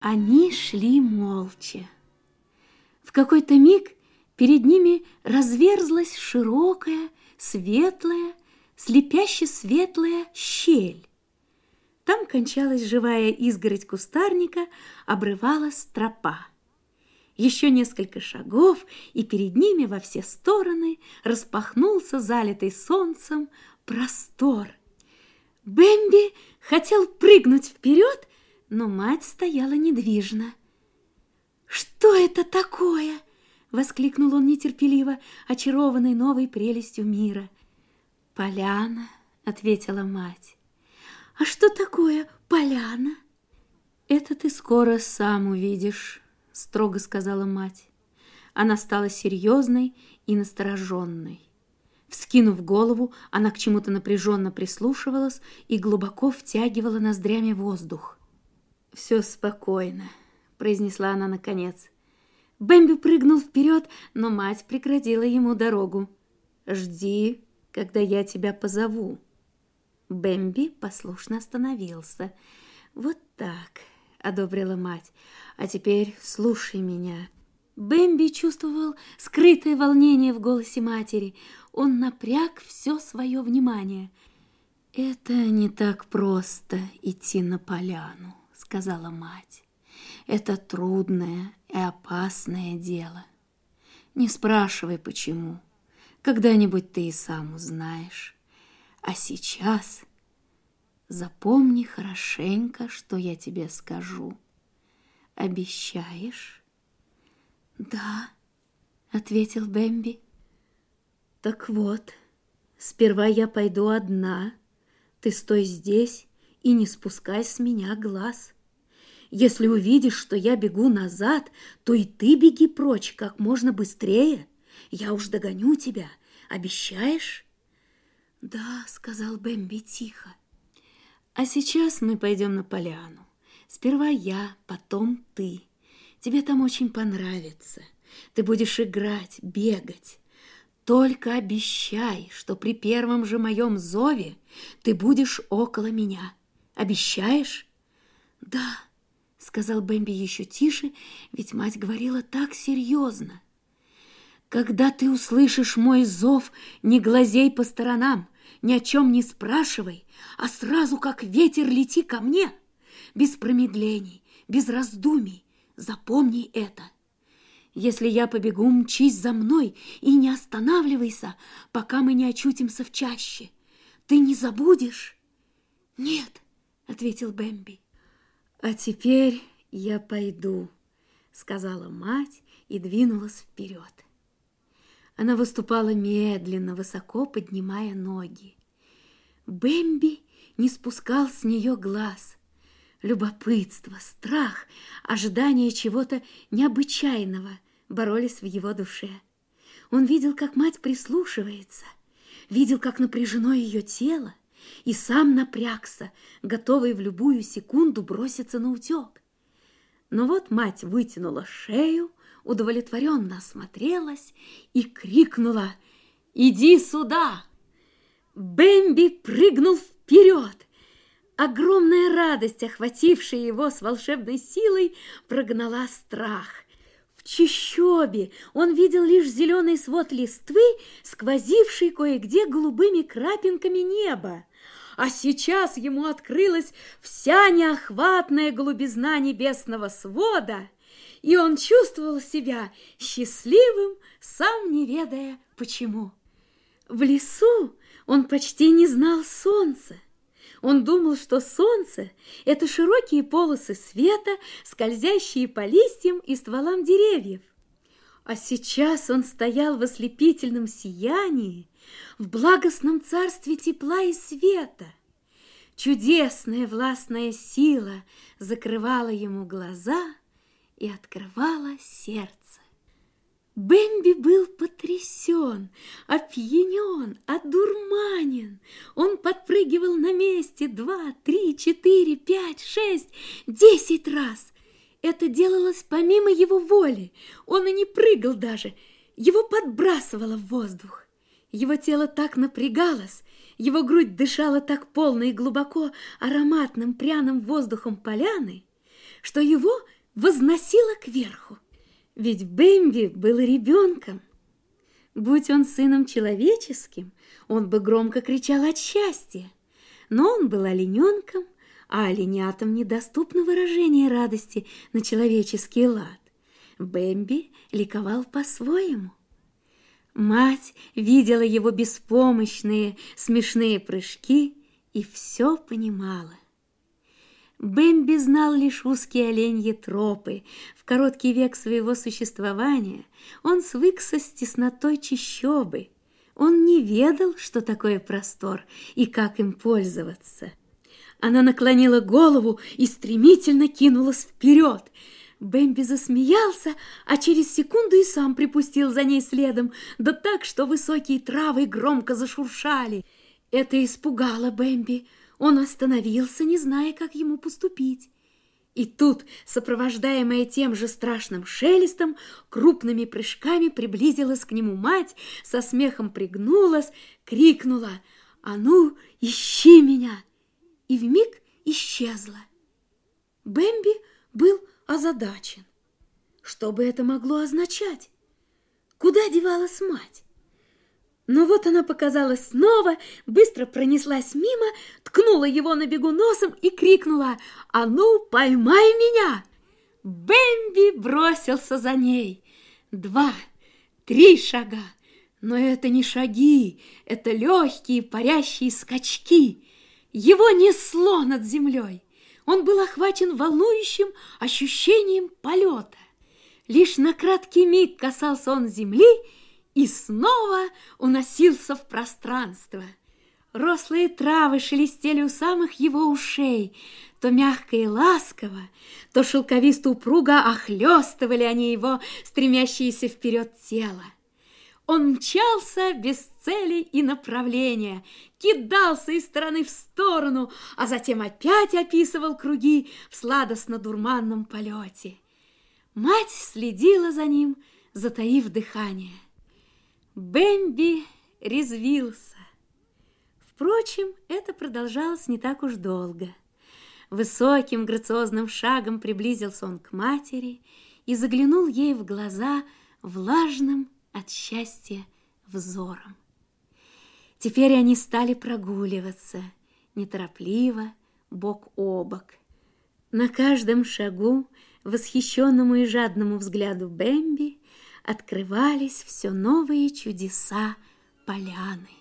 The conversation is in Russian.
Они шли молча. В какой-то миг перед ними разверзлась широкая, светлая, слепяще светлая щель. Там кончалась живая изгородь кустарника, обрывалась тропа. Еще несколько шагов, и перед ними во все стороны распахнулся залитый солнцем простор. Бэмби хотел прыгнуть вперед, но мать стояла недвижно. «Что это такое?» — воскликнул он нетерпеливо, очарованный новой прелестью мира. «Поляна», — ответила мать. «А что такое поляна?» «Это ты скоро сам увидишь», — строго сказала мать. Она стала серьезной и настороженной. Вскинув голову, она к чему-то напряженно прислушивалась и глубоко втягивала ноздрями воздух. «Все спокойно», — произнесла она наконец. Бэмби прыгнул вперед, но мать преградила ему дорогу. «Жди, когда я тебя позову». Бэмби послушно остановился. «Вот так», — одобрила мать. «А теперь слушай меня». Бэмби чувствовал скрытое волнение в голосе матери. Он напряг все свое внимание. «Это не так просто идти на поляну» сказала мать. Это трудное и опасное дело. Не спрашивай, почему. Когда-нибудь ты и сам узнаешь. А сейчас запомни хорошенько, что я тебе скажу. Обещаешь? Да, ответил Бэмби. Так вот, сперва я пойду одна. Ты стой здесь и не спускай с меня глаз. Если увидишь, что я бегу назад, то и ты беги прочь как можно быстрее. Я уж догоню тебя. Обещаешь? Да, сказал Бэмби тихо. А сейчас мы пойдем на поляну. Сперва я, потом ты. Тебе там очень понравится. Ты будешь играть, бегать. Только обещай, что при первом же моем зове ты будешь около меня. Обещаешь? Да, сказал Бэмби еще тише, ведь мать говорила так серьезно. Когда ты услышишь мой зов, не глазей по сторонам, ни о чем не спрашивай, а сразу, как ветер, лети ко мне, без промедлений, без раздумий. Запомни это. Если я побегу, мчись за мной и не останавливайся, пока мы не очутимся в чаще. Ты не забудешь? Нет, ответил Бэмби. «А теперь я пойду», — сказала мать и двинулась вперед. Она выступала медленно, высоко поднимая ноги. Бэмби не спускал с нее глаз. Любопытство, страх, ожидание чего-то необычайного боролись в его душе. Он видел, как мать прислушивается, видел, как напряжено ее тело, и сам напрягся, готовый в любую секунду броситься на утек. Но вот мать вытянула шею, удовлетворенно осмотрелась и крикнула «Иди сюда!». Бэмби прыгнул вперед. Огромная радость, охватившая его с волшебной силой, прогнала страх. В чащобе он видел лишь зеленый свод листвы, сквозивший кое-где голубыми крапинками неба а сейчас ему открылась вся неохватная голубизна небесного свода, и он чувствовал себя счастливым, сам не ведая почему. В лесу он почти не знал солнца. Он думал, что солнце – это широкие полосы света, скользящие по листьям и стволам деревьев. А сейчас он стоял в ослепительном сиянии, в благостном царстве тепла и света. Чудесная властная сила закрывала ему глаза и открывала сердце. Бэмби был потрясен, опьянен, одурманен. Он подпрыгивал на месте два, три, четыре, пять, шесть, десять раз. Это делалось помимо его воли. Он и не прыгал даже, его подбрасывало в воздух. Его тело так напрягалось, его грудь дышала так полно и глубоко ароматным пряным воздухом поляны, что его возносило кверху. Ведь Бэмби был ребенком. Будь он сыном человеческим, он бы громко кричал от счастья. Но он был олененком, а оленятам недоступно выражение радости на человеческий лад. Бэмби ликовал по-своему. Мать видела его беспомощные, смешные прыжки и все понимала. Бэмби знал лишь узкие оленьи тропы. В короткий век своего существования он свыкся с теснотой чащобы. Он не ведал, что такое простор и как им пользоваться. Она наклонила голову и стремительно кинулась вперед. Бэмби засмеялся, а через секунду и сам припустил за ней следом, да так, что высокие травы громко зашуршали. Это испугало Бэмби. Он остановился, не зная, как ему поступить. И тут, сопровождаемая тем же страшным шелестом, крупными прыжками приблизилась к нему мать, со смехом пригнулась, крикнула «А ну, ищи меня!» и вмиг исчезла. Бэмби был озадачен. Что бы это могло означать? Куда девалась мать? Но вот она показалась снова, быстро пронеслась мимо, ткнула его на бегу носом и крикнула «А ну, поймай меня!» Бэмби бросился за ней. Два, три шага. Но это не шаги, это легкие парящие скачки. Его несло над землей. Он был охвачен волнующим ощущением полета. Лишь на краткий миг касался он земли и снова уносился в пространство. Рослые травы шелестели у самых его ушей, то мягко и ласково, то шелковисто упруго охлестывали они его, стремящиеся вперед тело. Он мчался без цели и направления, кидался из стороны в сторону, а затем опять описывал круги в сладостно-дурманном полете. Мать следила за ним, затаив дыхание. Бэмби резвился. Впрочем, это продолжалось не так уж долго. Высоким грациозным шагом приблизился он к матери и заглянул ей в глаза влажным от счастья взором. Теперь они стали прогуливаться, неторопливо, бок о бок. На каждом шагу, восхищенному и жадному взгляду Бэмби, открывались все новые чудеса поляны.